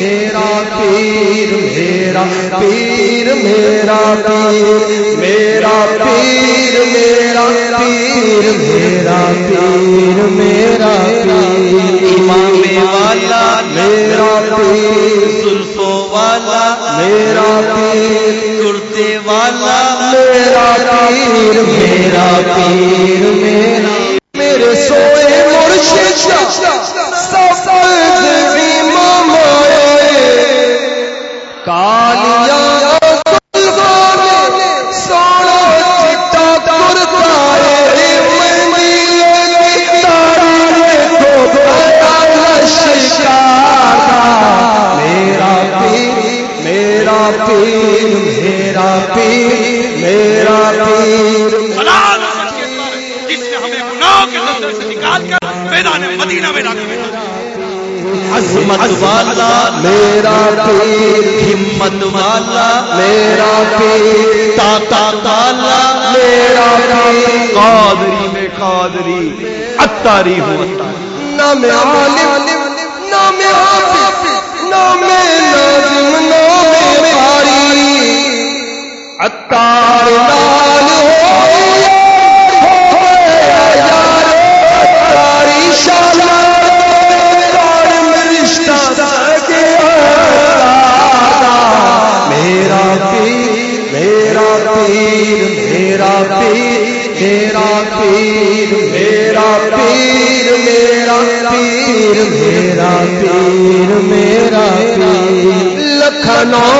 میرا پیر میرا پیر میرا پیر میرا پیر میرا پیر میرا پیر میرا پیر امام والا میرا پیر سلفو والا میرا پیر کرتے والا میرا پیر میرا پیر پیر میرا پیر میرا پیر جس نے ہمیں گناہ کے دفتر سے نکال کر میدان مدینہ میں ڈالا عظمت والا میرا پیر ہمت والا میرا پیر تاتا تالا میرا پیر قادری میں قادری اتاری ہوں اتاری نام عالم، نام حافظ رشتہ سکے میرا پیر میرا پیر میرا پیر میرا پیر میرا پیر میرا پیر میرا پیر میرا پیر لکھنؤ